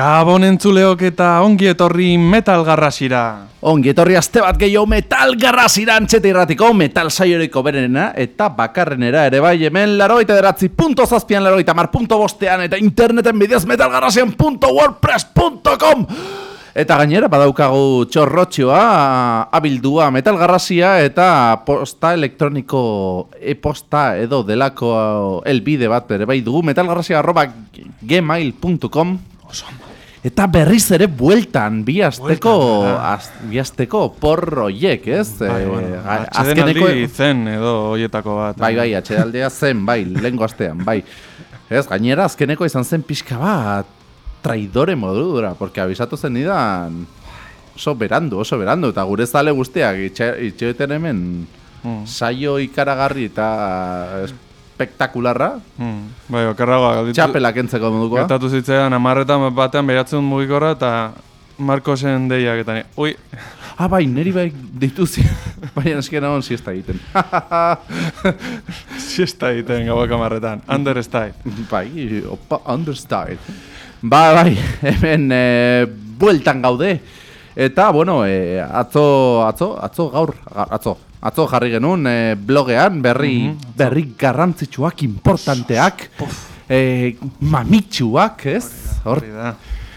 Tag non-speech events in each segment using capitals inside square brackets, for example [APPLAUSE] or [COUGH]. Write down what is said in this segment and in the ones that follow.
Gabon entzuleok eta ongi etorri metal garrasira. Ongi etorri aste bat gehiago metal garrasira antxeta irratiko metal saioriko berenena eta bakarrenera ere bai hemen laroita deratzi punto zazpian laroita mar punto bostean eta interneten bidez metalgarrasian.wordpress.com Eta gainera badaukagu txorrotxioa, abildua metal garrasia eta posta elektroniko e-posta edo delako elbide bat ere bai dugu. Metalgarrasia arroba gmail.com Eta berriz ere bueltan bi asteko bi asteko porroiek, ez? Bai, bueno, eh, azkeneko zen edo hoietako bat. Bai, bai, atxedaldea zen, bai, lengo astean, bai. Ez, gainera azkeneko izan zen pixka bat traidore modura, porque abisatu zen nidan oso berandu, oso berandu, eta gure zale guztiak itxoeten hemen mm. saio ikaragarri eta espektakularra. Mm. Bai, okerragoa. Txapelak entzeko moduko. Gertatu zitzaidan, amarretan batean behatzen mugikorra eta Marcosen deiak eta ni. Ui. Ah, bai, neri bai dituzi. [LAUGHS] Baina esken hon siesta egiten. [LAUGHS] siesta egiten gauak amarretan. Understyle. [LAUGHS] Bai, opa, understyle. Ba, bai, hemen e, bueltan gaude. Eta, bueno, e, atzo, atzo, atzo, gaur, atzo, atzo jarri genuen e, blogean berri, mm berri garrantzitsuak, importanteak, e, mamitsuak, ez? Hor,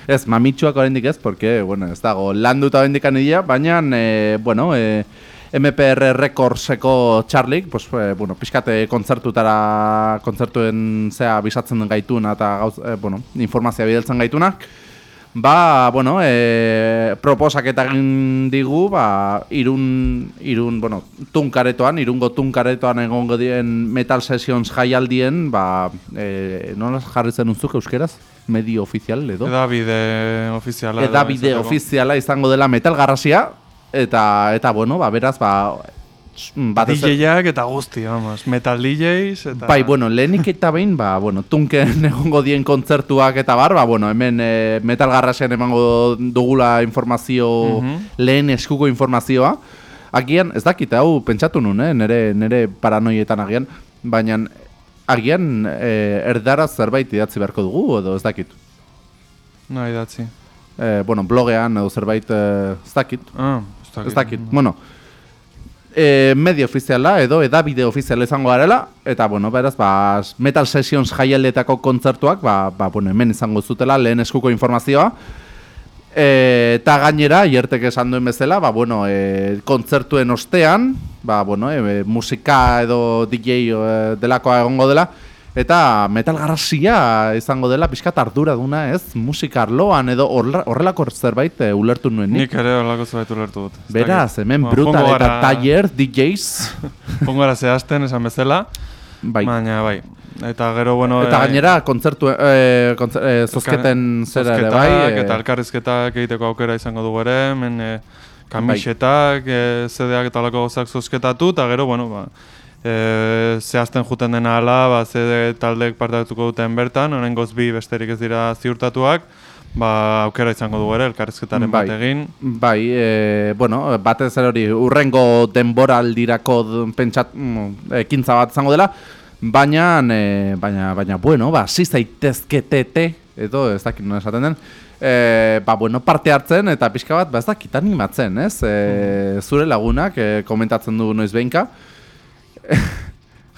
ez, mamitsuak oraindik ez, porque, bueno, ez dago, landuta oraindik anidea, baina, e, bueno, e, MPR Recordseko Charlie, pues, eh, bueno, pixkate kontzertutara, kontzertuen zea bisatzen den gaituna eta gauz, eh, bueno, informazioa bideltzen gaitunak. Ba, bueno, e, proposak eta digu, ba, irun, irun, bueno, tunkaretoan, irungo tunkaretoan egongo dien Metal Sessions jaialdien, ba, e, nola jarri zen unzuk euskeraz? Medio ofizial, edo? Edabide ofiziala. Edabide ofiziala izango dela Metal Garrasia, eta eta bueno, ba beraz ba DJak eta guzti, vamos, metal DJs eta Bai, bueno, lehenik eta behin, ba, bueno, tunken [LAUGHS] egongo dien kontzertuak eta bar, ba, bueno, hemen e, metal garrasean emango dugula informazio, mhm. lehen eskuko informazioa. Agian, ez dakit, hau pentsatu nun, eh? nere, nere paranoietan agian, baina agian e, erdara zerbait idatzi beharko dugu, edo ez dakit? No, idatzi. E, bueno, blogean edo zerbait e, ez dakit. Ah, ez dakit. Bueno, e, medio ofiziala edo edabide ofiziala izango garela, eta, bueno, beraz, ba, Metal Sessions jaialdetako kontzertuak, ba, ba, bueno, hemen izango zutela, lehen eskuko informazioa, e, eta gainera, hiertek esan duen bezala, ba, bueno, e, kontzertuen ostean, ba, bueno, e, musika edo DJ e, delakoa egongo dela, Eta metal garrasia izango dela pixkat ardura duna, ez? Musika arloan edo horrelako zerbait e, ulertu nuen nik. Nik ere horrelako zerbait ulertu dut. Beraz, hemen bueno, brutal eta gara... taller, DJs. [LAUGHS] Pongo gara zehazten esan bezala. Bai. Baina, bai. Eta gero, bueno... Eta e... gainera, kontzertu, e, kontzer, e, zozketen zera ere, bai? Eta elkarrizketak egiteko aukera izango dugu ere, hemen... E, kamisetak, bai. e, zedeak eta alako gozak zozketatu, eta gero, bueno, ba, e, zehazten juten dena ala, ba, zede taldeek partatuko duten bertan, honen bi besterik ez dira ziurtatuak, ba, aukera izango dugu ere, elkarrezketaren bai, bat egin. Bai, e, bueno, batez hori, urrengo denbora aldirako pentsat, mm, ekintza bat izango dela, baina, e, baina, baina, bueno, ba, zizaitezketete, edo ez dakit nuen esaten den, e, ba, bueno, parte hartzen eta pixka bat, ba, ez dakit animatzen, ez? E, zure lagunak e, komentatzen du noiz behinka,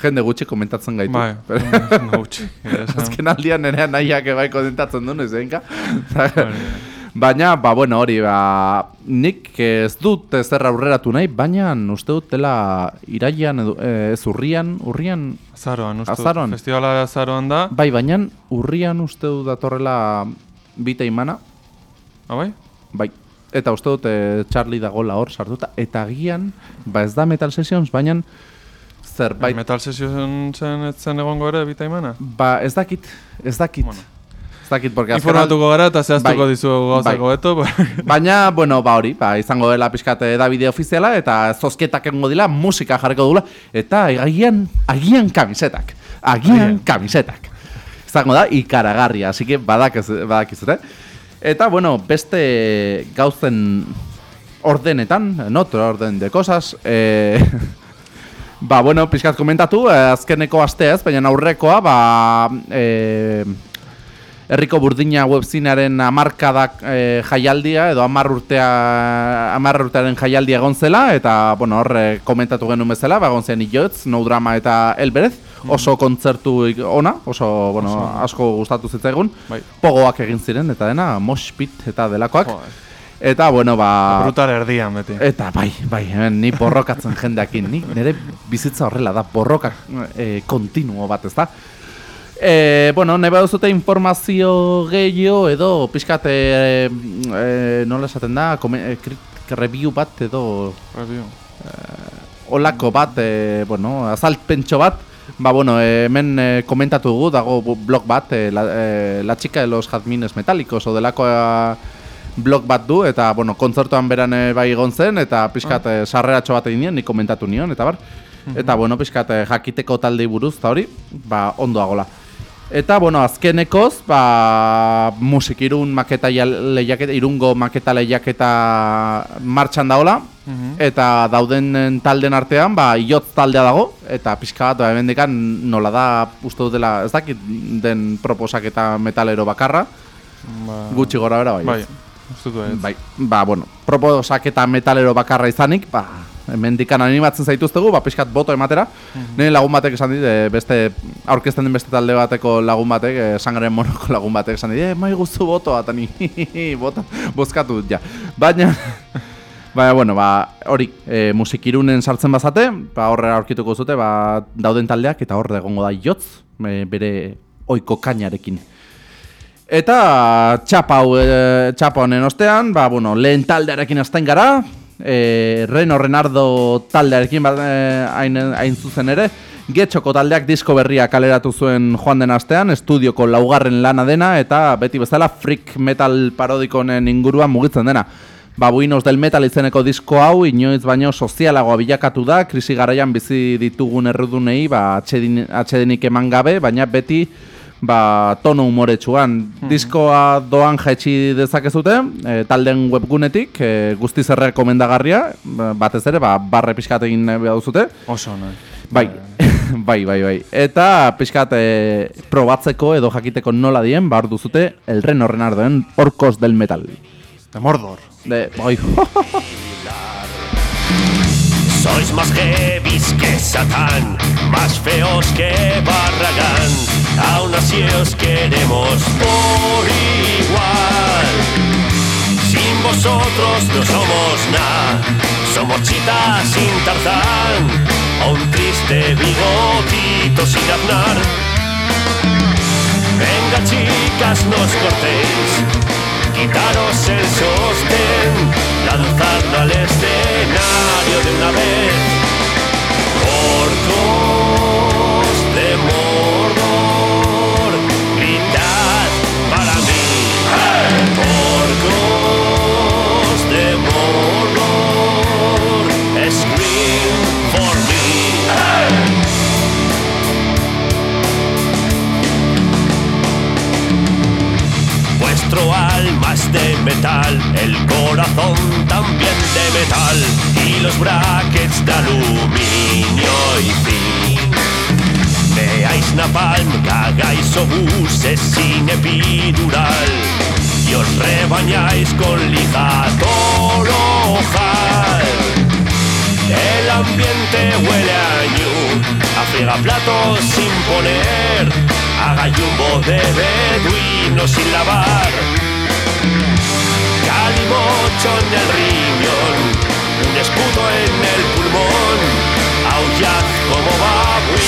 Jende gutxi komentatzen gaitu. Bai, [LAUGHS] gutxi. Azken aldian nerean nahiak ebai komentatzen duen, ez Baina, ba, bueno, hori, ba, nik ez dut ez erra urreratu nahi, baina uste dut dela iraian, eh, ez urrian, urrian? Azaroan, uste azaroan. festivala azaroan da. Bai, baina urrian uste dut datorrela bite imana. Ah, bai? Bai, eta uste dut e, Charlie dagoela hor sartuta, eta gian, ba ez da Metal Sessions, baina zerbait... Metal Session zen etzen egongo ere bitaimana? Ba, ez dakit, ez dakit. Bueno. Ez dakit, porque Informatuko gara eta zehaztuko bai, dizugu gauzako bai. beto. Baina, bueno, ba hori, ba, izango dela pixkate da bideo ofiziala eta zozketak egongo dila, musika jarriko dula, eta agian, agian kamisetak. Agian kamisetak. Izango da, ikaragarria, así que badak ez, badak ez, Eta, bueno, beste gauzen ordenetan, en otro orden de cosas, eh, [LAUGHS] Ba, bueno, pixkat komentatu, eh, azkeneko asteaz, baina aurrekoa, ba, e, Herriko burdina webzinearen amarkadak e, jaialdia, edo amar urtea, amar urtearen jaialdia egon zela, eta, bueno, horre komentatu genuen bezala, ba, egon zen Iotz, No Drama eta Elberez, oso kontzertu ona, oso, bueno, Oso. asko gustatu zitzaigun, Bai. pogoak egin ziren, eta dena, moshpit eta delakoak. Joder. Eta, bueno, ba... Brutal erdian beti. Eta bai, bai, hemen ni borrokatzen [LAUGHS] jendeakin, ni nire bizitza horrela da, borrokak e, kontinuo bat, ez da? E, bueno, nahi baduzute informazio gehiago edo pixkat, e, e, nola esaten da, e, review bat edo Review. olako bat, e, bueno, azalpentxo bat, ba, bueno, e, hemen e, komentatu dugu, dago blog bat, e, la, e, la chica de los jazmines metálicos, o delako e, blog bat du, eta, bueno, kontzertuan beran e, bai egon zen, eta pixkat e, sarreratxo bat egin nien, nik komentatu nion, eta bar, eta, bueno, pixkat e, jakiteko taldei buruz, eta hori, ba, ondo agola. Eta, bueno, azkenekoz, ba, musik irun maketa lehiaketa, irungo maketa lehiaketa martxan daola, Mhm. eta dauden eh, talden artean, ba, iotz taldea dago, eta pixka bat, ba, hemendikan nola da, uste dutela, ez dakit den proposak eta metalero bakarra, Ba, gutxi gora bera, bai. Bai. Bai, ba, bueno, proposak eta metalero bakarra izanik, ba, hemendikan animatzen zaituztegu, ba, pixkat boto ematera. Nire lagun batek esan dit, eh, beste, aurkezten den beste talde bateko lagun batek, eh, sangaren monoko lagun batek esan dit, eh, mai guztu botoa, eta ni, [LAUGHS] bota, bozkatu ja. Baina, [LAUGHS] Baina, bueno, ba, hori, e, musikirunen sartzen bazate, ba, horre aurkituko zute, ba, dauden taldeak, eta horre egongo da jotz, e, bere oiko kainarekin. Eta txapa hau, e, txapa honen ostean, ba, bueno, lehen taldearekin azten gara, e, Reno Renardo taldearekin ba, e, hain, hain zuzen ere, Getxoko taldeak disko berria kaleratu zuen joan den astean, estudioko laugarren lana dena, eta beti bezala freak metal parodikonen inguruan mugitzen dena. Babuinos del Metal izeneko disko hau inoiz baino sozialagoa bilakatu da, krisi garaian bizi ditugun errudunei ba, atxedin, atxedenik eman gabe, baina beti ba, tono humoretsuan. Diskoa doan jaitsi dezakezute, e, talden webgunetik, e, guztiz errekomendagarria, ba, batez ere, ba, barre pixkat egin nahi behar duzute. Oso, nahi. Bai, [LAUGHS] bai, bai, bai. Eta pixkat e, probatzeko edo jakiteko nola dien, hor duzute, el Reno Renardoen Orcos del Metal. De Mordor. De, bai, [LAUGHS] Sois más heavies que Satán, más feos que Barragán. Aún así os queremos por igual. Sin vosotros no somos nada, somos chitas sin tarzán, o un triste bigotito sin aznar. Venga chicas, no os cortéis, quitaros el sostén, lanzadlo al escenario de una vez. Orcos de Mordor, gritad para mí. Orcos Vuestro alma de metal, el corazón también de metal y los brackets de aluminio y zinc. Veáis napalm, cagáis obuses sin epidural y os rebañáis con lija ojal. El ambiente huele a ñu, a fregaplatos sin poner, a gallumbo de beduino sin lavar. Calimocho en el riñón, un escudo en el pulmón, aullad como babuinos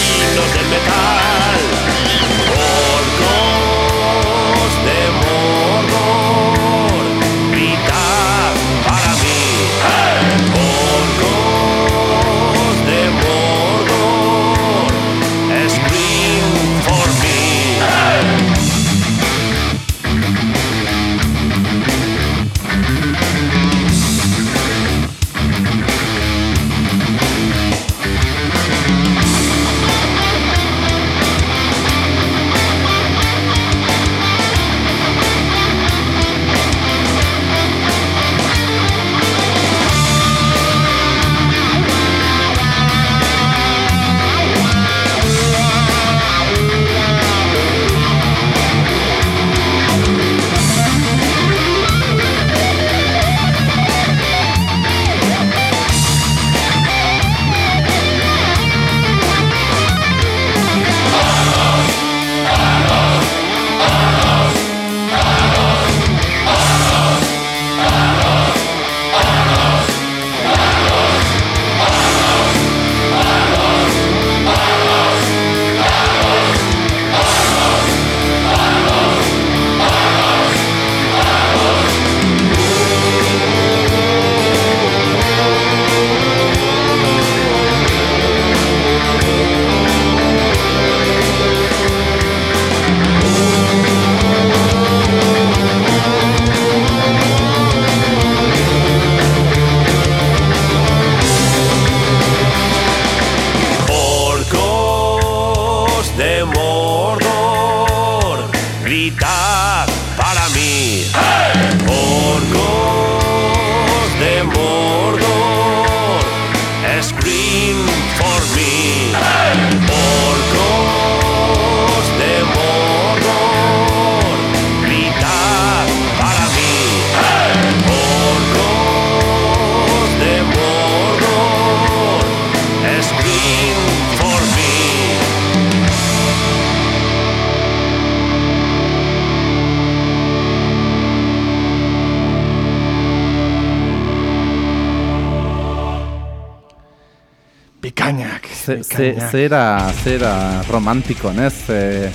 Ze, ze, bikainak. zera, zera romantikoan, ez? E,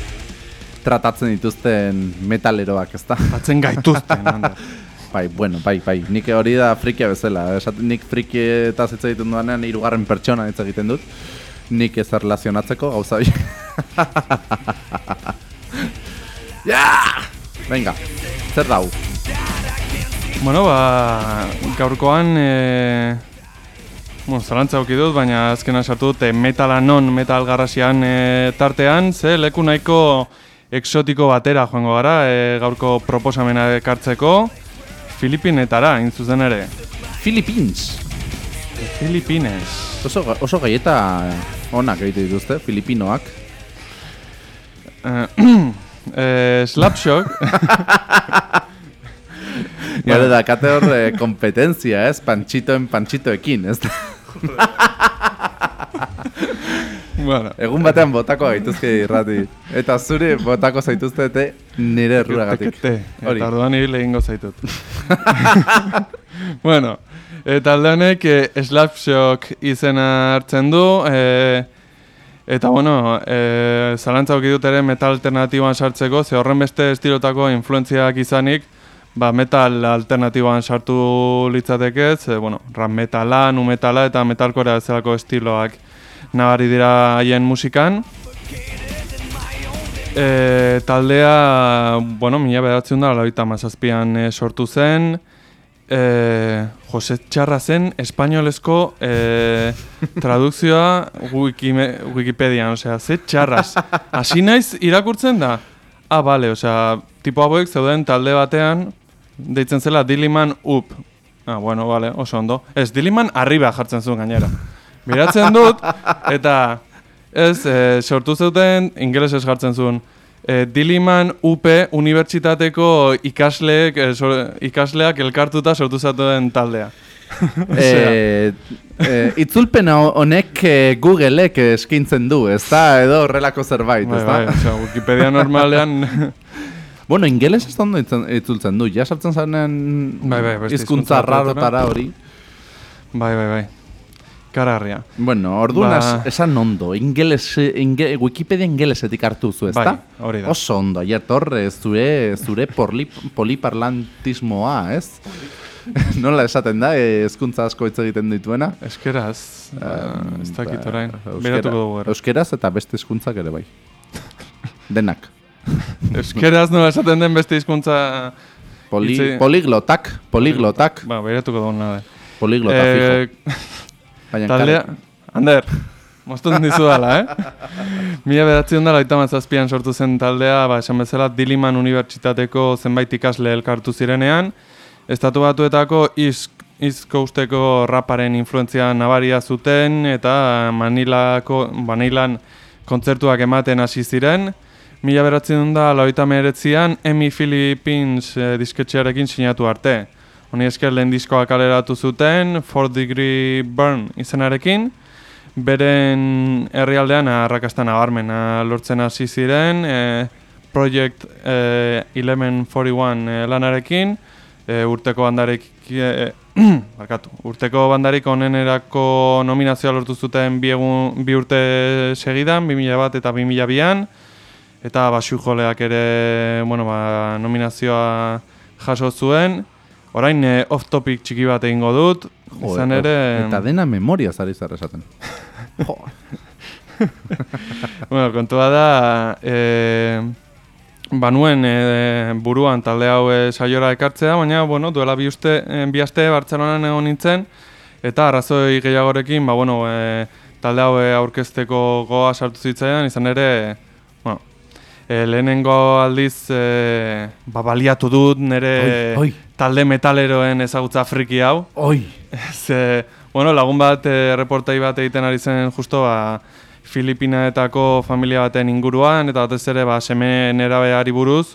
tratatzen dituzten metaleroak, ez da? Batzen gaituzten. [LAUGHS] Bai, bueno, bai, bai. Nik hori da frikia bezala. Esaten nik friki eta hitz egiten duanean hirugarren pertsona hitz egiten dut. Nik ez erlazionatzeko gauza hori. [LAUGHS] ja! Venga, zer dau? Bueno, ba, gaurkoan, e, bueno, zalantza auki dut, baina azkena sartu dut e, metala non metal garrasian e, tartean, ze leku nahiko exotiko batera joango gara, e, gaurko proposamena ekartzeko, Filipinetara, hain zuzen ere. Philippines. Filipines. Oso, oso gaieta onak egite dituzte, Filipinoak. Eh, [CLEARS THROAT] eh, Slapshock, Gero [LAUGHS] da, kate hor eh, kompetentzia, ez? Pantsitoen pantsitoekin, ez? [LAUGHS] bueno, Egun batean botako gaituzke irrati. Eta zuri botako zaituztete nire erruragatik. Eta orduan hil egingo zaitut. [LAUGHS] bueno, eta aldeanek e, Slapshock izena hartzen du, e, eta bueno, e, zalantza auki dut ere metal alternatiboan sartzeko, ze horren beste estilotako influentziak izanik, ba, metal alternatiboan sartu litzateke, ze, bueno, rap metala, nu metala eta metalkorea bezalako estiloak nabari dira haien musikan. E, taldea, bueno, mila bedatzen da, laurita mazazpian e, sortu zen. E, Jose Txarra zen, espainolezko e, [LAUGHS] tradukzioa wikime, Wikipedian, osea, ze txarraz. Hasi naiz irakurtzen da? Ah, bale, osea, tipo hauek zeuden talde batean, deitzen zela Diliman Up. Ah, bueno, bale, oso ondo. Ez, Diliman arriba jartzen zuen gainera. Biratzen dut, [LAUGHS] eta ez, e, sortu zeuten, ingelesez jartzen zuen, e, Diliman UP unibertsitateko ikasleek, e, sor- ikasleak elkartuta sortu zaten taldea. [LAUGHS] Eh, eh, itzulpen ho- honek eh, Googleek eskintzen du, ez da? Edo horrelako zerbait, Bai, ez bai, da? osea, Wikipedia normalean [LAUGHS] Bueno, ingeles ez ondo itzultzen du, ja sartzen zaren Bai, bai, hizkuntza rarotara hori. Bai, bai, bai. Karagarria. Bueno, orduan Ba- es- esan ondo, ingeles, inge, Wikipedia ingelesetik hartu zu, ez da? Bai, hori da. Oso ondo, aiator, eh, zure, zure porli, poliparlantismoa, ez? [LAUGHS] Nola esaten da, eh, hezkuntza asko hitz egiten dituena? Eskeraz, uh, ez dakit orain. Euskera- Beratuko dugu. Euskeraz eta beste hizkuntzak ere bai. [LAUGHS] Denak. [LAUGHS] Euskeraz nola esaten den beste hizkuntza... Poli, Hitze- poliglotak, poliglotak, Ba, beratuko dugu nade. poliglota fijo. Eh, Baina taldea... Ander, mostun dizu dala, eh? [LAUGHS] Mila beratzen da, laita mazazpian sortu zen taldea, ba, esan bezala, Diliman Unibertsitateko zenbait ikasle elkartu zirenean, Estatu batuetako East Coasteko raparen influentzia nabaria zuten, eta Manilako, Manilan kontzertuak ematen hasi ziren, Mila beratzen da, lauita meretzian, Emi Philippines eh, disketxearekin sinatu arte. Honi esker lehen diskoa kaleratu zuten, 4 Degree Burn izenarekin, beren herrialdean arrakasta nabarmena lortzen hasi ziren, e, Project e, 1141 e, lanarekin, e, urteko bandarek e, [CLEARS THROAT] barkatu, urteko bandarik onenerako nominazioa lortu zuten bi, egun, bi urte segidan, 2000 bat eta 2002an, eta basu joleak ere bueno, ba, nominazioa jaso zuen. Orain e, off-topic txiki bat egingo dut, Jo, izan eh, ere... Eta dena memoria zari zer esaten. [LAUGHS] Bueno, kontua da, e, banuen e, buruan talde hau e, saiora ekartzea, baina, bueno, duela bi, uste, e, bi aste Bartzelonan egon nintzen, eta arrazoi gehiagorekin, ba, bueno, e, talde hau e, aurkezteko goa sartu zitzaidan, izan ere, bueno, e, lehenengo aldiz e, ba, baliatu dut nire Oi, oi. talde metaleroen ezagutza friki hau. oi, [LAUGHS] Ze, bueno, lagun bat e, reportai bat egiten ari zen justo ba, Filipinaetako familia baten inguruan eta batez ere ba, seme nerabeari buruz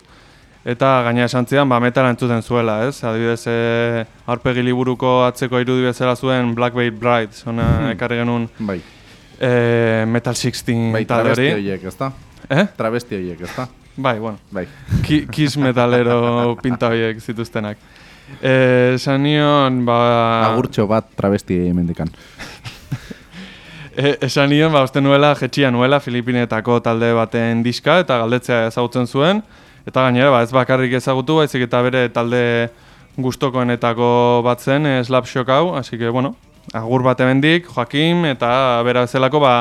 eta gaina esan zidan ba, metala entzuten zuela, ez? Adibidez, e, aurpegi liburuko atzeko irudi bezala zuen Black Veil Bride, zona ekarri genuen bai, e, Metal 16 bai, talde hori. horiek, ez? Eh? Travesti horiek, ez da? Bai, bueno. Bai. Ki, kiss metalero pinta horiek zituztenak. Eh, esan nion, ba... Agurtxo bat travesti hemendikan. [LAUGHS] E, esan nion, ba, uste nuela, jetxia nuela, Filipinetako talde baten diska, eta galdetzea ezagutzen zuen, eta gainera, ba, ez bakarrik ezagutu, baizik eta bere talde gustokoenetako bat zen, e, Slapshock hau, hasi que, bueno, agur bat emendik, Joakim, eta bera bezalako, ba,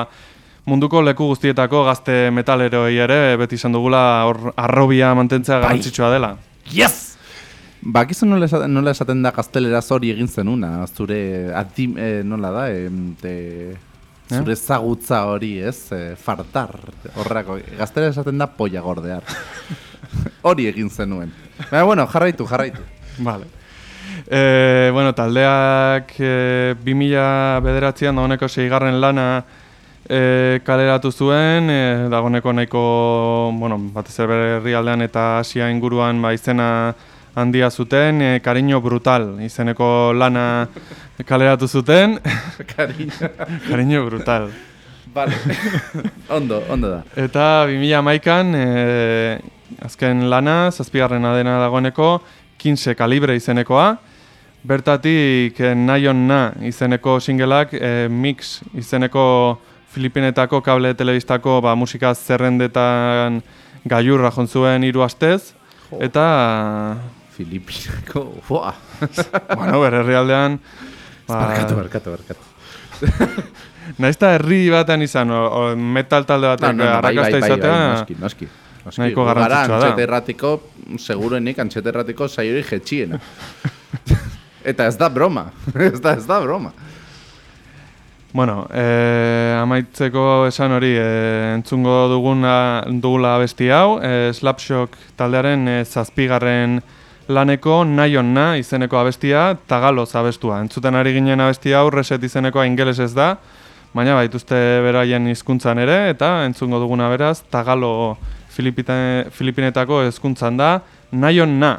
munduko leku guztietako gazte metaleroi ere, beti izan dugula hor arrobia mantentzea Bai. garrantzitsua dela. Yes! Bakizu nola esaten, nola esaten da gaztelera hori egin zenuna, zure adim, eh, nola da, em, te, zure ezagutza hori, ez, eh, fartar, horrako, gaztelera esaten da polla gordear. [LAUGHS] hori egin zenuen. Baina, bueno, jarraitu, jarraitu. Vale. E, bueno, taldeak e, 2000 bederatzean dagoeneko seigarren lana e, kaleratu zuen, e, dagoeneko nahiko, bueno, batez ere herrialdean eta Asia inguruan ba, izena handia zuten, e, Kariño Brutal izeneko lana kaleratu zuten, [LAUGHS] Cariño. Kariño Brutal. Vale. ondo, ondo da. Eta 2011an e, azken lana, zazpigarrena dena dagoeneko, 15 kalibre izenekoa. Bertatik e, Nayon Na izeneko singelak, e, Mix izeneko Filipinetako kable telebistako ba, musika zerrendetan gaiurra jontzuen hiru astez. Eta, Filipinako, boa. [LAUGHS] bueno, bere herrialdean... Barkatu, barkatu, barkatu. [LAUGHS] Naiz eta herri batean izan, o, o metal talde batean arrakasta izatea, noski, noski. noski. nahiko Gu gara garrantzitsua da. Antxete erratiko, segurenik antxete erratiko saiori jetxiena. [LAUGHS] Eta ez da broma, ez da, ez da broma. Bueno, eh, amaitzeko esan hori, eh, entzungo duguna, dugula abesti hau, eh, Slapshock taldearen eh, zazpigarren laneko Nayon Na izeneko abestia, Tagaloz abestua. Entzuten ari ginen abestia hau, Reset izenekoa ingeles ez da, baina baituzte beraien hizkuntzan ere, eta entzungo duguna beraz, Tagalo Filipine, Filipinetako hezkuntzan da, Nayon Na.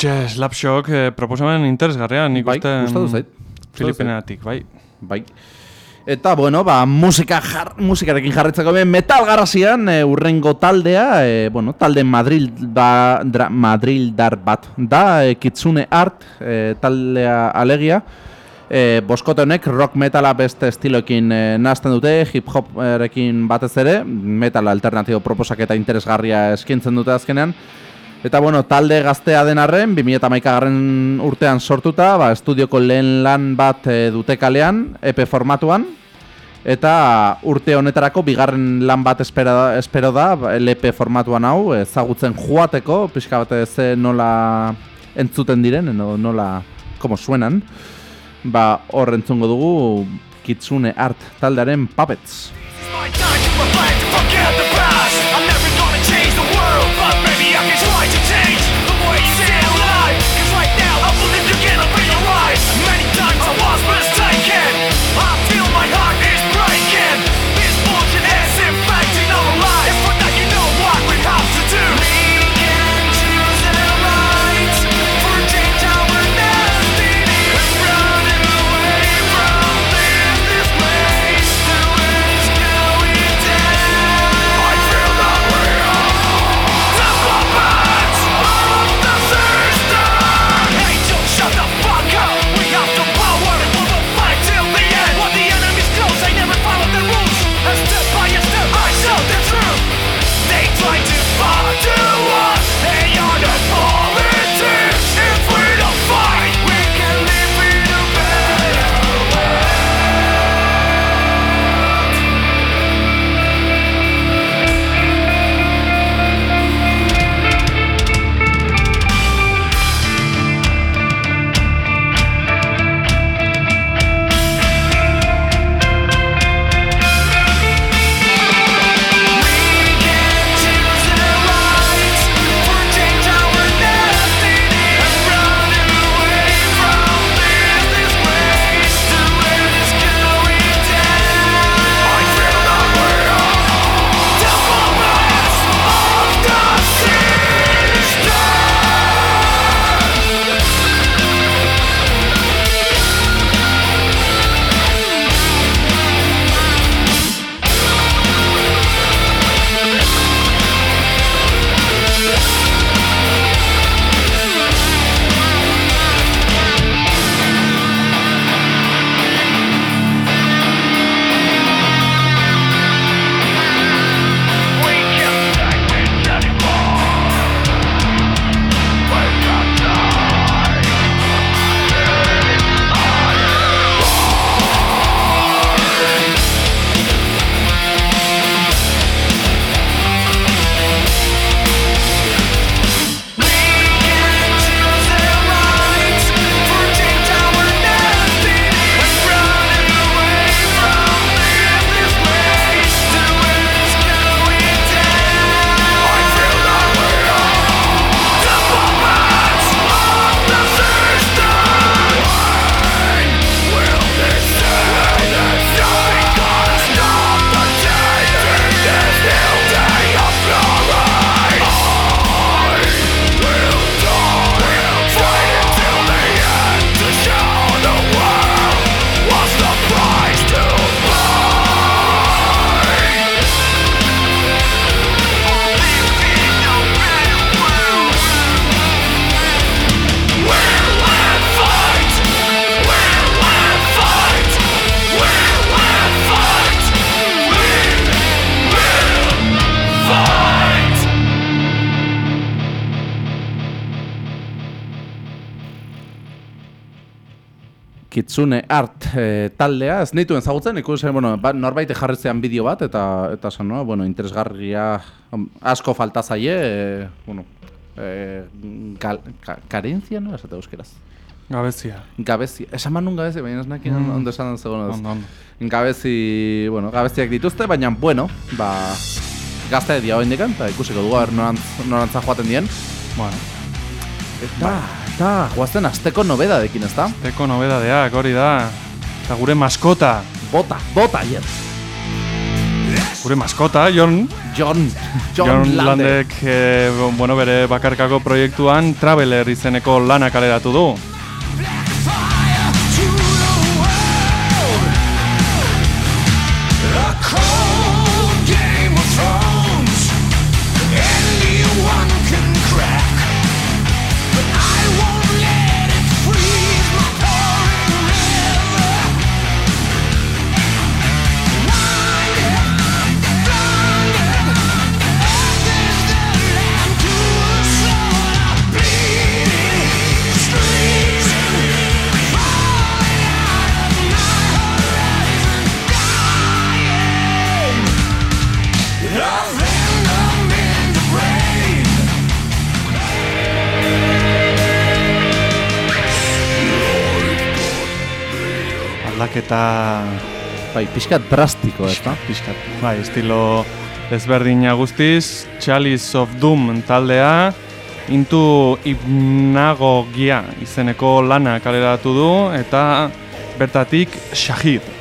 Hortxe, Slapshot, eh, proposamen interesgarria, nik Bai, uste... zait. Filipineatik, bai. Bai. Eta, bueno, ba, musika jar, musikarekin jarretzeko ben metal garrasian e, urrengo taldea, e, bueno, talde Madrid, da, dra, Madrid dar bat da, e, Kitsune Art e, taldea alegia. E, boskote honek rock metala beste estiloekin e, nazten dute, hip hoperekin batez ere, metal alternatibo proposak eta interesgarria eskintzen dute azkenean. Eta bueno, talde gaztea den arren, 2008 garren urtean sortuta, ba, estudioko lehen lan bat e, dute kalean, EP formatuan, eta urte honetarako bigarren lan bat espera, espero da, ba, LP formatuan hau, ezagutzen joateko, pixka bat ze nola entzuten diren, nola, como suenan, ba, hor entzungo dugu, Kitsune Art taldearen Puppets. Kitsune Art e, taldea, ez nituen ezagutzen, ikusten, bueno, ba, norbait jarretzean bideo bat, eta eta esan, no? bueno, interesgarria asko falta zaie, e, bueno, e, gal, ka, karentzia, no? Esate euskeraz. Gabezia. Gabezi, esan man nun gabezi, baina ez nakin Mm. ondo esan zegoen. Ondo, ondo. Gabezi, bueno, gabeziak dituzte, baina, bueno, ba, gazte dia hori indikan, eta ikusiko dugu, norantz, norantza joaten dien. Bueno, Eta, eta, guazten azteko nobedadekin, ez da? teko nobedadeak hori da. Eta gure maskota, Bota, bota, yes. gure maskota, Jon, John, John, Jon Lande. Landek, eh, bueno, bere bakarkako proiektuan Traveler izeneko lana kaleratu du. Aldaketa Bai, pixkat drastiko, ez da? pixkat, bai, estilo ezberdina guztiz, Chalice of Doom taldea, Into Hipnagogia izeneko lana kaleratu du, eta bertatik Shahid.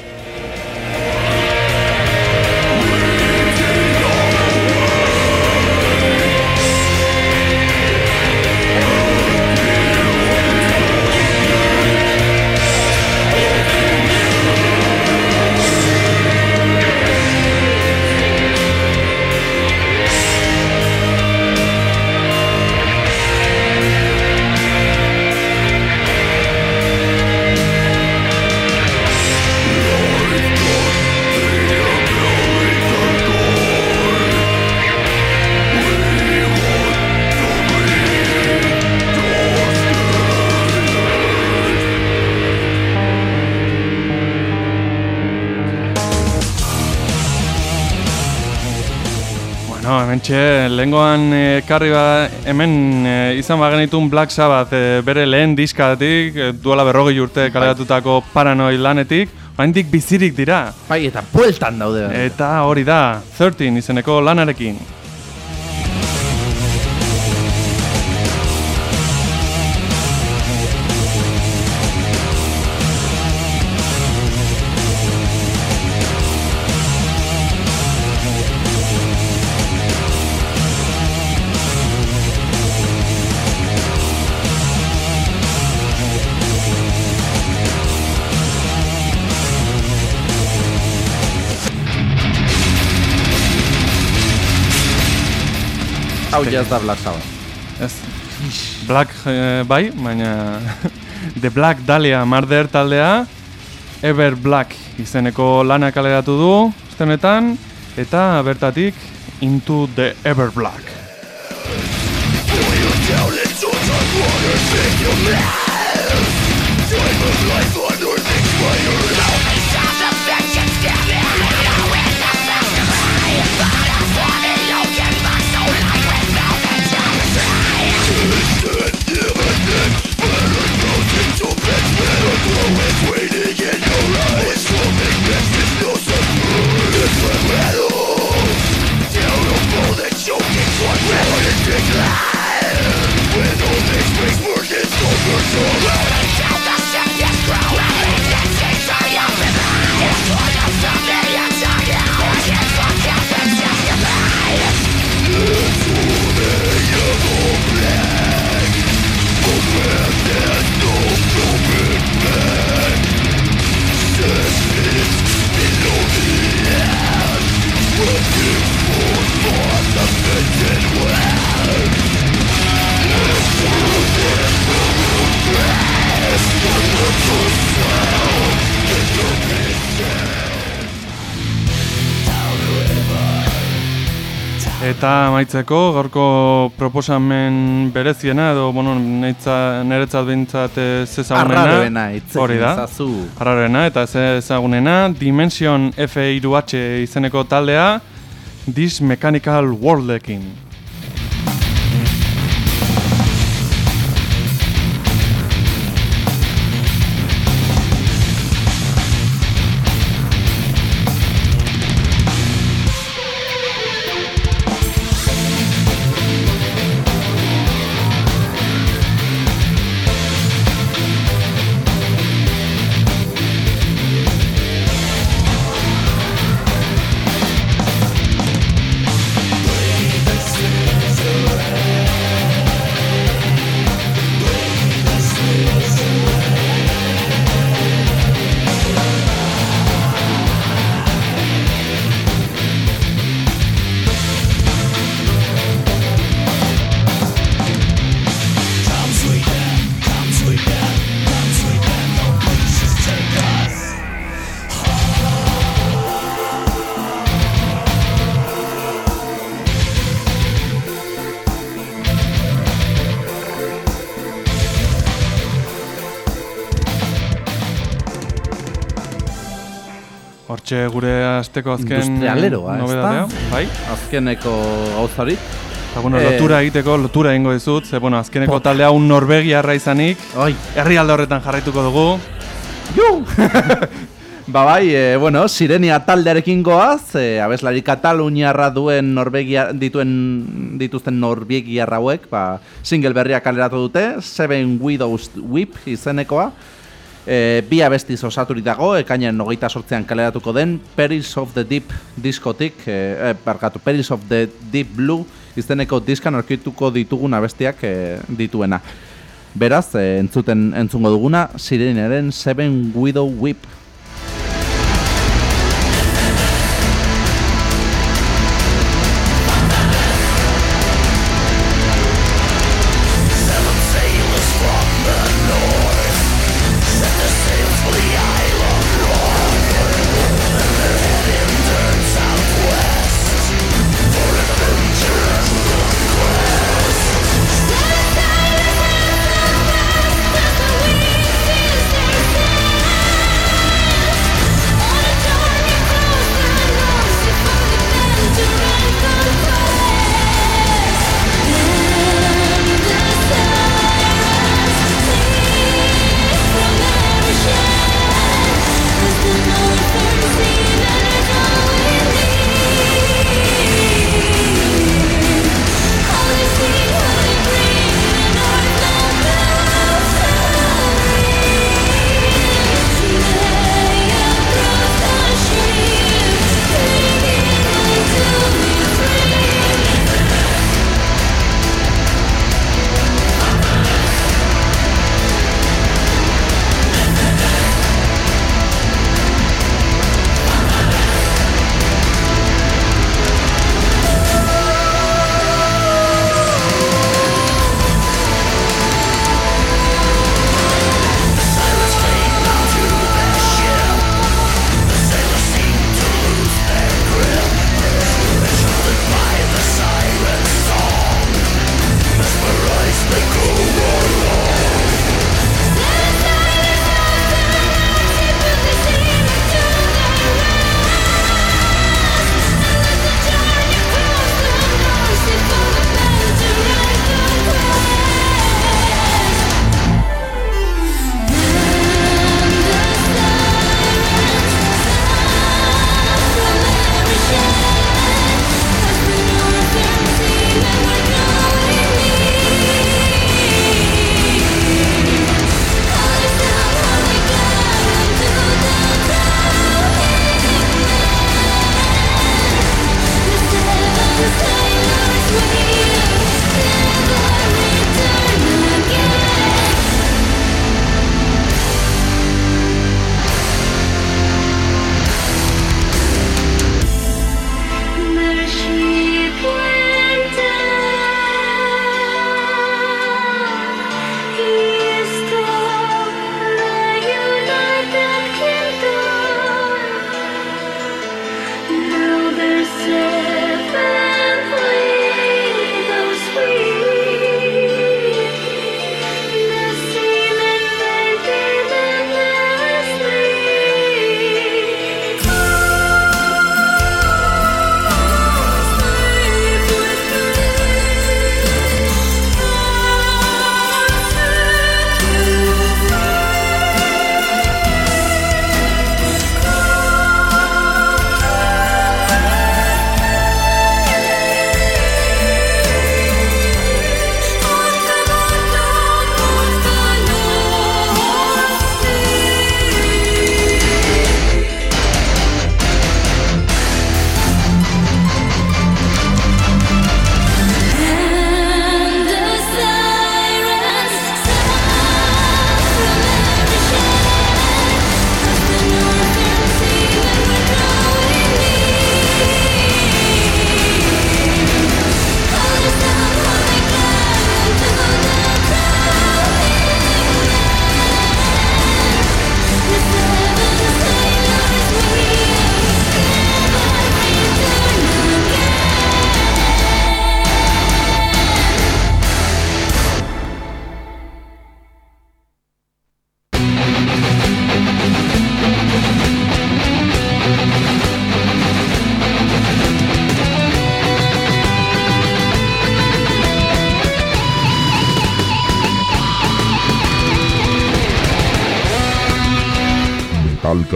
Bueno, hemen txe, lehengoan ekarri ba, hemen e, izan bagenitun Black Sabbath e, bere lehen diskatik, e, duela berrogei urte kaleratutako Paranoid lanetik, oraindik bizirik dira. Bai, eta bueltan daude. Eta hori da, 13 izeneko lanarekin. Hau ja ez da Black Sabbath. Ez, Black eh, bai, baina [LAUGHS] The Black Dahlia Murder taldea Ever Black izeneko lana kaleratu du honetan eta bertatik Into the Ever Black. Choking With all these break, work is over, so Eta amaitzeko, gaurko proposamen bereziena, edo, bueno, neitza, niretzat bintzat ez ezagunena. Arraroena, Hori da. ezazu. Arraroena, eta ez ezagunena, Dimension F3H izeneko taldea, This Mechanical Worldekin. Gure asteko azken Industrialeroa, ez nobedadea, da? Bai? Azkeneko gauzari. Eta, bueno, Eh, lotura egiteko, lotura egingo dizut, ze, bueno, azkeneko Pot. taldea un Norvegiarra izanik, Oi, herrialde horretan jarraituko dugu. Ju! [LAUGHS] ba bai, e, bueno, Sirenia taldearekin goaz, e, abeslari Kataluniarra duen Norvegia, dituen, dituzten Norvegiarra hauek, ba, single berria kaleratu dute, Seven Widows Whip izenekoa, e, bi abestiz osaturik dago, ekainen hogeita sortzean kaleratuko den, Paris of the Deep diskotik, e, e, barkatu, Paris of the Deep Blue izeneko diskan aurkituko ditugun abestiak e, dituena. Beraz, e, entzuten entzungo duguna, Sireniaren Seven Widow Whip.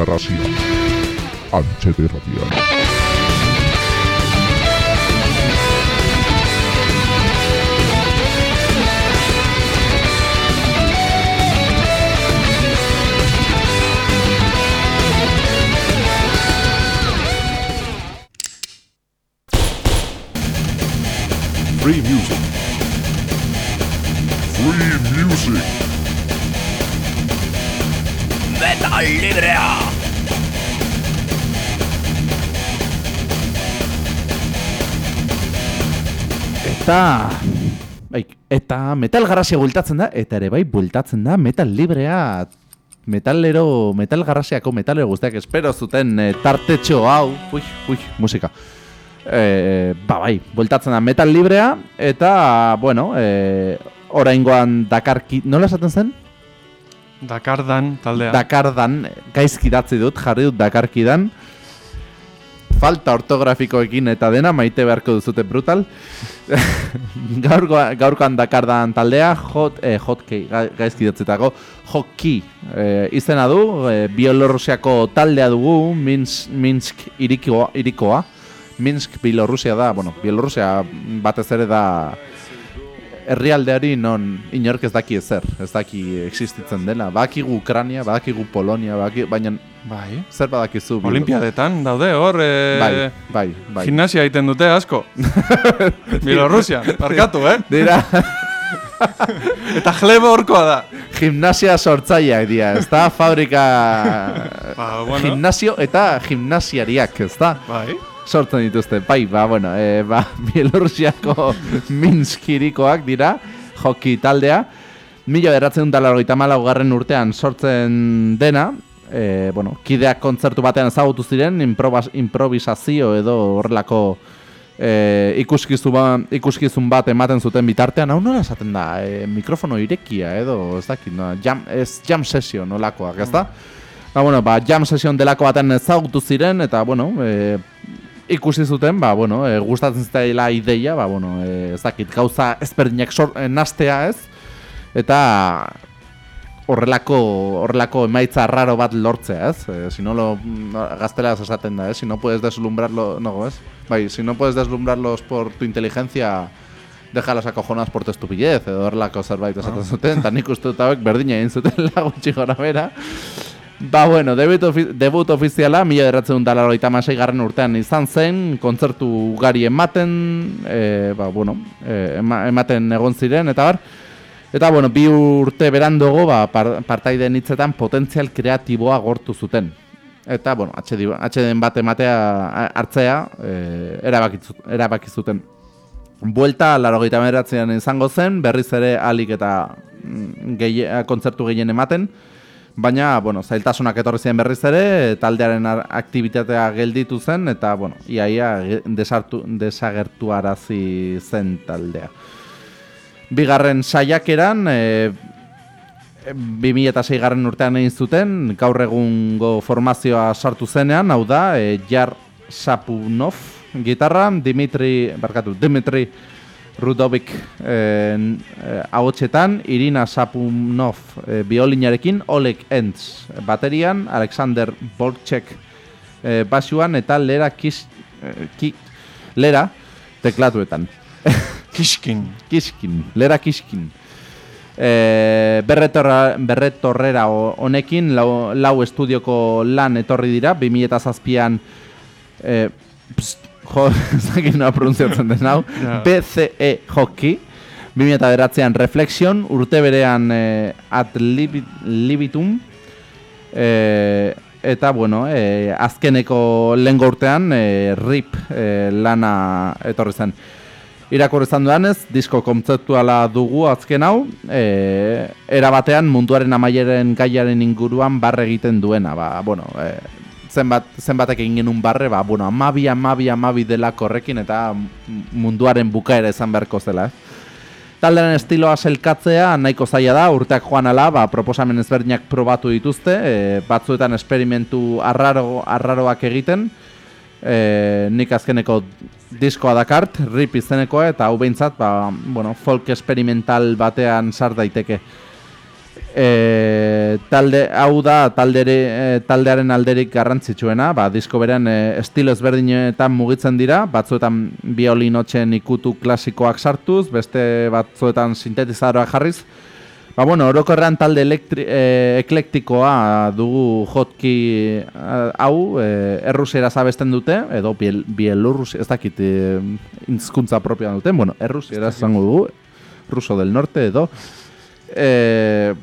Metal garrasia. Metal garrasia bueltatzen da, eta ere bai bueltatzen da metal librea metalero, metal garrasiako metalero guztiak espero zuten e, tartetxo hau, ui, ui, musika. E, ba bai, bueltatzen da metal librea, eta, bueno, e, oraingoan Dakarki, nola esaten zen? Dakardan taldea. Dakardan, gaizki datzi dut, jarri dut Dakarkidan. Falta ortografikoekin eta dena, maite beharko duzute brutal. [LAUGHS] Gaurko, gaurkoan Dakardan taldea, hot, eh, hotkey, ga- gaizki datzetako, hotkey eh, izena du, eh, Bielorrusiako taldea dugu, Minsk, Minsk irikoa, irikoa. Minsk Bielorrusia da, bueno, Bielorrusia batez ere da herrialdeari non inork ez daki ezer, ez daki existitzen dela. Badakigu Ukrania, badakigu Polonia, badaki, baina Bai. zer badakizu? Olimpiadetan daude hor, e, Bai, bai, bai. gimnasia egiten dute asko. [LAUGHS] Bielorrusia, barkatu, eh? Dira, [LAUGHS] Eta jlebo horkoa da. gimnasia sortzaileak dira, ez da? Fabrika... Ba, bueno. Gimnasio eta gimnasiariak, ez da? Bai. Sortzen dituzte, bai, ba, bueno, e, ba, [LAUGHS] Bielorrusiako Minsk hirikoak dira, joki taldea. Mila beratzen dut largoita garren urtean sortzen dena, e, bueno, kideak kontzertu batean ezagutu ziren, improbas, improvisazio edo horrelako e, ikuskizu ba, ikuskizun bat ematen zuten bitartean, hau nola esaten da, e, mikrofono irekia edo, ez dakit, no, jam, ez jam sesio nolakoak, ez da? Ba, bueno, ba, jam session delako baten ezagutu ziren, eta, bueno, e, ikusi zuten, ba, bueno, e, gustatzen zitzaila ideia, ba, bueno, e, ez dakit, gauza ezberdinak sor, e, nastea ez, eta horrelako, horrelako emaitza raro bat lortzea, ez? E, si no lo, no, gazteleraz esaten da, ez? Si no puedes deslumbrarlo, no, ez? Bai, si no puedes deslumbrarlos por tu inteligencia, déjalos acojonados por tu estupidez, edo horrelako zerbait esaten zuten, eta nik uste dut hauek berdina egin zuten [LAUGHS] gutxi gora bera. Ba, bueno, debut, ofi debut ofiziala, mila derratzen dut garren urtean izan zen, kontzertu ugari ematen, e, ba, bueno, e, ema, ematen egon ziren, eta bar, Eta, bueno, bi urte berandogo, ba, par, partaideen hitzetan potentzial kreatiboa gortu zuten. Eta, bueno, atxeden bat ematea hartzea, e, erabaki, zu- erabaki zuten. Buelta, laro izango zen, berriz ere alik eta mm, gehi, kontzertu gehien ematen, baina, bueno, zailtasunak etorri ziren berriz ere, taldearen ar- aktibitatea gelditu zen, eta, bueno, iaia desartu, desagertu arazi zen taldea. Bigarren saiakeran, e, 2006 garren urtean egin zuten, gaur egungo formazioa sartu zenean, hau da, e, Jar Sapunov gitarra, Dimitri, barkatu, Dimitri Rudovik e, e, ahotsetan, Irina Sapunov e, biolinarekin, Oleg Entz baterian, Alexander Borchek e, basuan, eta Lera Kis, e, ki, Lera teklatuetan. [LAUGHS] Kiskin. Kiskin, Lera Kiskin. E, berretorra, berretorrera ho- honekin lau, lau estudioko lan etorri dira, 2007an e, pst, jo, [LAUGHS] ez dakit noa pronuntziatzen den hau, Ja. BCE Hockey, 2009an Reflexion, urte berean e, Ad libi, Libitum, e, eta bueno, e, azkeneko lehengo urtean e, RIP e, lana etorri zen. Irakur izan dudanez, disko kontzeptuala dugu azken hau, e, era batean munduaren amaieren gaiaren inguruan barre egiten duena, ba, bueno, e, zenbat, zenbatek egin genuen barre, ba, bueno, amabi, amabi, amabi dela korrekin eta munduaren bukaera izan beharko zela, eh? Taldearen estiloa selkatzea nahiko zaila da, urteak joan ala, ba, proposamen ezberdinak probatu dituzte, e, batzuetan esperimentu arraro, arraroak egiten, e, nik azkeneko diskoa dakart, rip izenekoa, eta hau behintzat, ba, bueno, folk experimental batean sar daiteke. E, talde, hau da taldere, taldearen alderik garrantzitsuena, ba, disko berean e, estilo ezberdinetan mugitzen dira, batzuetan biolinotxen ikutu klasikoak sartuz, beste batzuetan sintetizadorak jarriz. Ba, bueno, orokorrean talde elektri, e, eklektikoa dugu jotki e, hau, e, errusiera zabesten dute, edo biel, bielurrusi, ez dakit e, inzkuntza propioa duten, bueno, errusiera zango dugu, ruso del norte edo, e,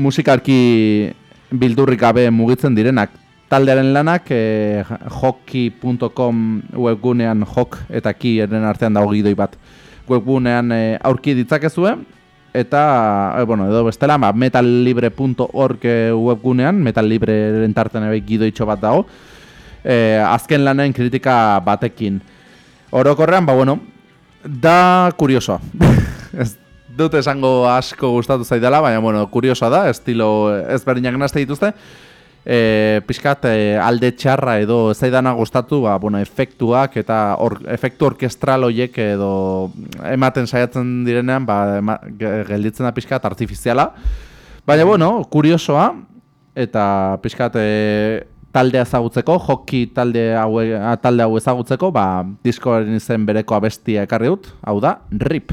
musikarki bildurrik gabe mugitzen direnak. Taldearen lanak e, hockey.com webgunean jok eta ki eren artean dago gidoi bat. Webgunean e, aurki ditzakezue eta e, bueno, edo bestela ba, metallibre.org webgunean metallibre tarten ebe gidoitxo bat dago. E, azken lanen kritika batekin. Orokorrean ba bueno da kuriosoa [LAUGHS] dut esango asko gustatu zaidala, baina, bueno, kuriosoa da, estilo ezberdinak nazte dituzte. E, pixkat e, alde txarra edo zaidana gustatu, ba, bueno, efektuak eta or, efektu orkestral horiek edo ematen saiatzen direnean, ba, ema, gelditzen da pixkat artifiziala. Baina, bueno, kuriosoa, eta pixkat e, talde ezagutzeko, joki talde hau, talde hau ezagutzeko, ba, diskoaren izen bereko abestia ekarri dut, hau da, RIP.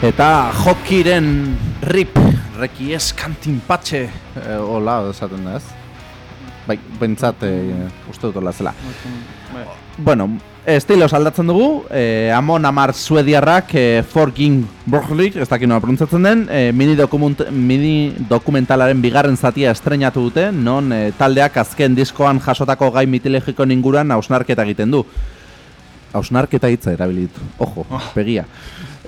Eta jokiren rip, reki eskantin patxe, e, hola esaten da ez? Bai, bentsat e, uste dut hola zela. Bai. Bueno, estilos aldatzen dugu, eh, Amon Amar Suediarrak eh, Forking Broglik, ez dakit nola pronuntzatzen den, eh, mini, dokument, mini dokumentalaren bigarren zatia estrenatu dute, non eh, taldeak azken diskoan jasotako gai mitilogikoen inguruan hausnarketa egiten du. Hausnarketa hitza erabilit, ojo, pegia.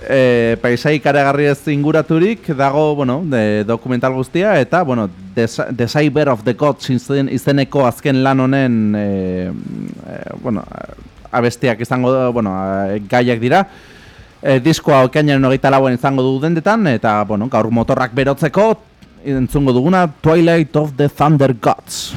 E, paisai karagarri ez inguraturik dago, bueno, de, dokumental guztia eta, bueno, The, the Cyber of the Gods izen, izeneko azken lan honen e, e, bueno, abestiak izango, bueno, gaiak dira. E, diskoa okainaren hogeita lauen izango du dendetan, eta, bueno, gaur motorrak berotzeko, entzungo duguna Twilight of the Thunder Gods.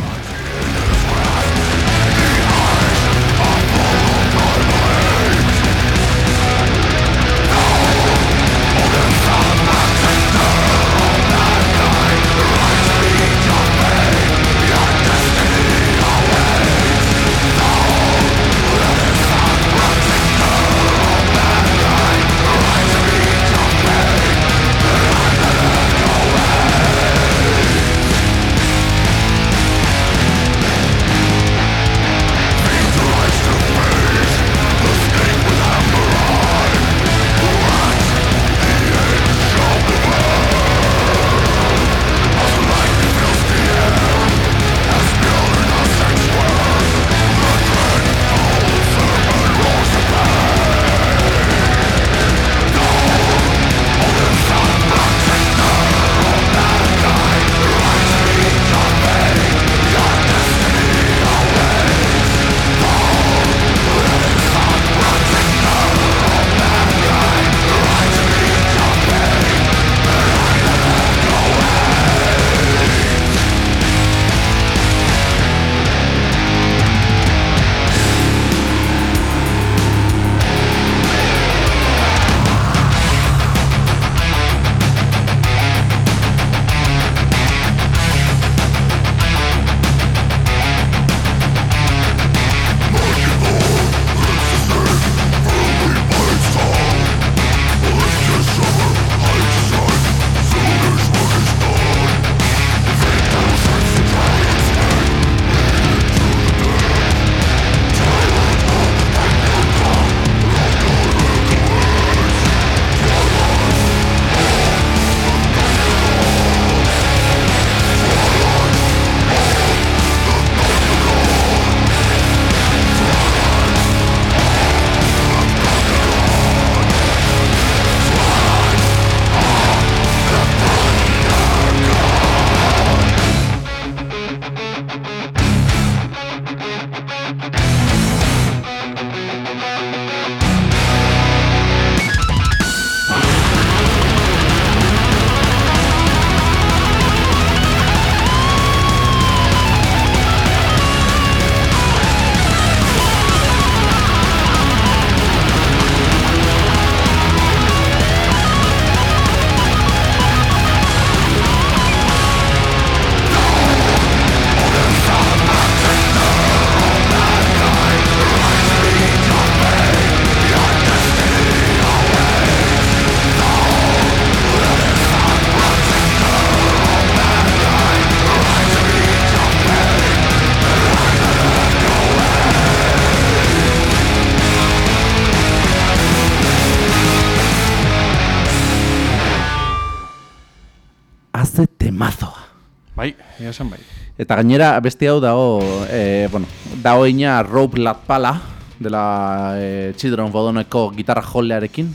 Egia esan bai. Eta gainera beste hau dago, e, bueno, dago ina Rope Latpala, dela e, Children of Odoneko gitarra jolearekin,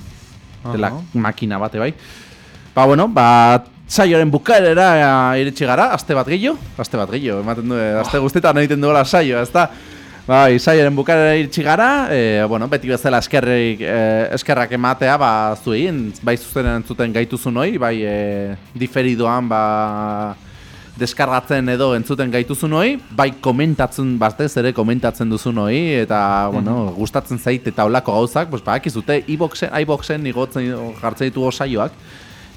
dela Aha. makina bate bai. Ba, bueno, ba, saioaren bukaerera e, iritsi gara, aste bat gehiago, aste bat gehiago, ematen du, aste guztietan egiten duela saio, ez da? Bai, saioaren bukaerera iritsi gara, e, bueno, beti bezala eskerrik, e, eskerrak ematea, ba, zuei, entz- bai zuzenen entzuten gaituzun hoi, bai e, diferidoan, ba, deskargatzen edo entzuten gaituzun hoi, bai komentatzen, batez ere komentatzen duzun hoi, eta, bueno, gustatzen zait eta olako gauzak, pues, bakizute, iBoxen, iBoxen igotzen jartzen ditugu saioak,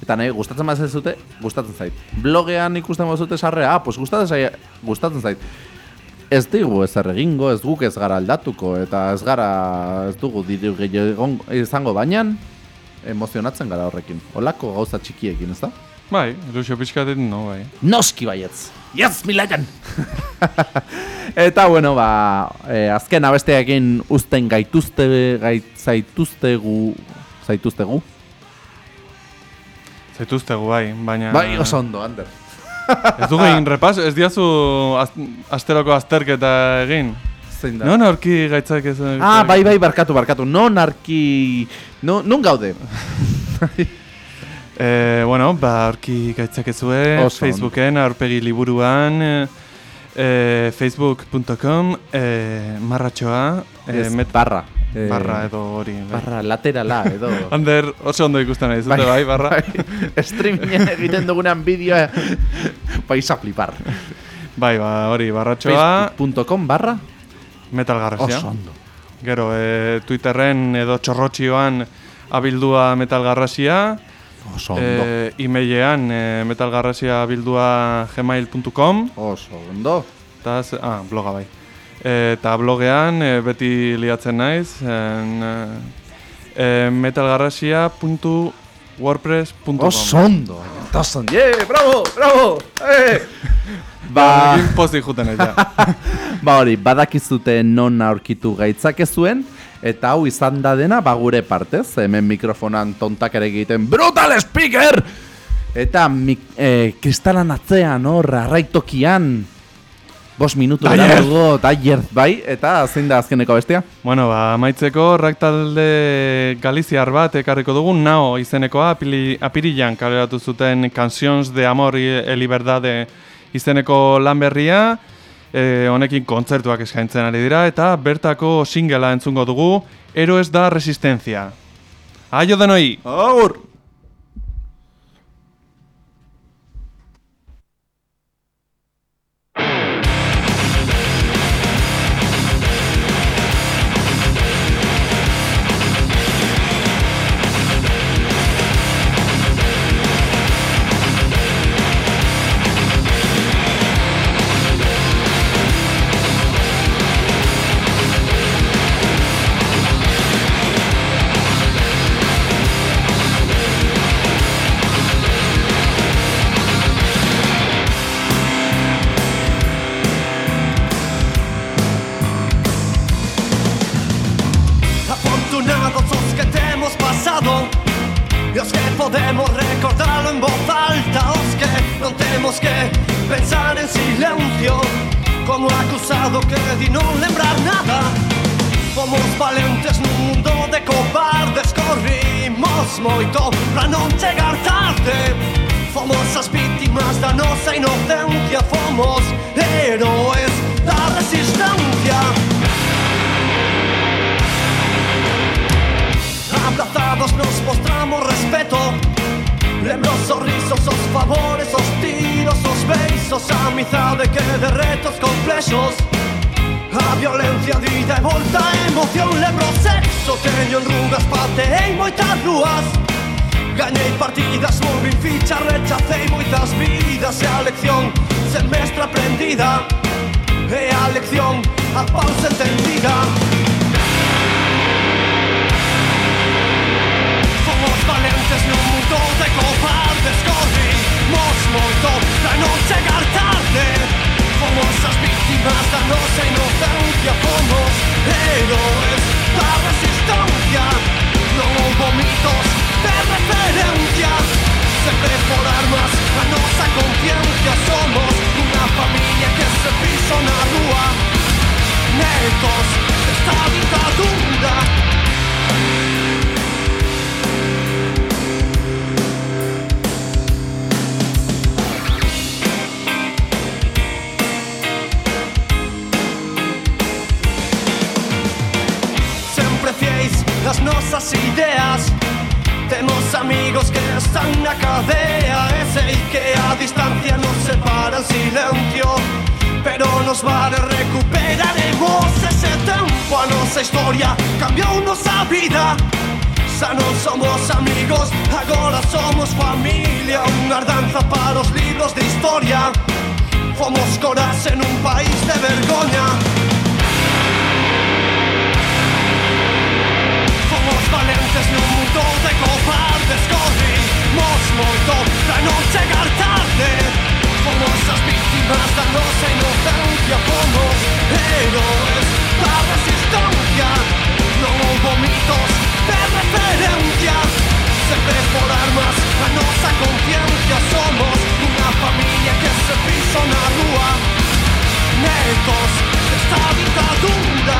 eta nahi, gustatzen bat zute, gustatzen zait. Blogean ikusten bat zute sarrea, ah, pues gustatzen zait, gustatzen zait. Ez digu ez egingo, ez guk ez gara aldatuko, eta ez gara, ez dugu diru gehiago izango, baina emozionatzen gara horrekin. Olako gauza txikiekin, ez da? Bai, ilusio pixkatet, no, bai. Noski baietz. Yes, milakan! [LAUGHS] Eta, bueno, ba, e, azken abesteekin uzten gaituzte, gait, zaituztegu, zaituztegu. Zaituztegu, bai, baina... Bai, oso ondo, Ander. [LAUGHS] Ez dugu egin repas, ez diazu az, asteroko azterketa egin. Zein da? Non aurki gaitzak ez... Ah, bai, bai, barkatu, barkatu. Non arki... No, non gaude? [LAUGHS] Eh, bueno, ba, aurki gaitzak ezue, Oso ondo. Facebooken, aurpegi liburuan, eh, eh, facebook.com, eh, marratxoa, eh, Ez, met, barra. Eh, barra edo hori. bai. Barra, laterala, edo... [LAUGHS] Ander, oso ondo ikusten nahi zute, bai, barra. Streaming egiten dugunean bideoa paisa flipar. Bai, ba, hori, barratxoa, Facebook.com barra metal garrasia. oso ondo. Gero, e, Twitterren edo txorrotxioan abildua metal garrasia, Oso ondo. e, emailean e, metalgarrasia abildua gmail.com, Oso ondo. eta, ah, bloga bai. E, eta blogean e, beti liatzen naiz, en, e, metalgarrasia.wordpress.com. Oso ondo. Oso ondo. Yeah, bravo, bravo. Eh. [LAUGHS] Ba, Ba, pozik juten ez, ja. [LAUGHS] ba hori, badakizute non aurkitu gaitzakezuen, eta hau izan da dena, ba gure partez, hemen mikrofonan tontak ere egiten, brutal speaker! Eta mik, eh, kristalan atzean, hor, arraitokian, bos minutu Daier. erago, daier, bai, eta zein da azkeneko bestia? Bueno, ba, amaitzeko raktalde galiziar bat ekarriko dugu, nao izenekoa, apili, apirilan kaleratu zuten Cancions de Amor y e Liberdade izeneko lan berria, e, honekin kontzertuak eskaintzen ari dira, eta bertako singela entzungo dugu, Héroes da Resistencia. Aio denoi! Aur! Tenemos que pensar en silencio Como acusado que di non lembrar nada. Fomos valentes nun mundo de cobardes Corrimos moito pra non chegar tarde. Fomos as víctimas da nosa inocencia Fomos héroes da resistencia. Abrazados nos mostramos respeto Lembro os sorrisos, os favores, os Los besos a amizade de que de retos complexos A violencia dita e volta a emoción lembro sexo Teño enrugas, pateei moitas ruas Gañei partidas, movín ficha, rechacei moitas vidas. E a lección semestre aprendida. E a lección a pausa entendida. Fomos valentes nun mundo de cobardes corri moito pra non chegar tarde. Fomos as víctimas da nosa inocencia Fomos héroes da resistencia. Non houbo mitos de referencia. Sempre por armas a nosa conciencia Somos unha familia que se piso na rúa. Netos desta ditadura ideas. Tenemos amigos que están en la cadea, ese y que a distancia nos separa el silencio. Pero nos van a recuperar ese tiempo a nuestra historia, cambió nuestra vida. Ya no somos amigos, ahora somos familia, una ardanza para los libros de historia. Fomos coras en un país de vergoña. parentes nel muro de cobardes Corrimos molto da non llegar tarde. Fomos as víctimas da nosa inocencia Fomos héroes da resistencia. Non houbo mitos de referencia Sempre por armas a nosa conciencia. Somos unha familia que se piso na rúa. Netos desta ditadura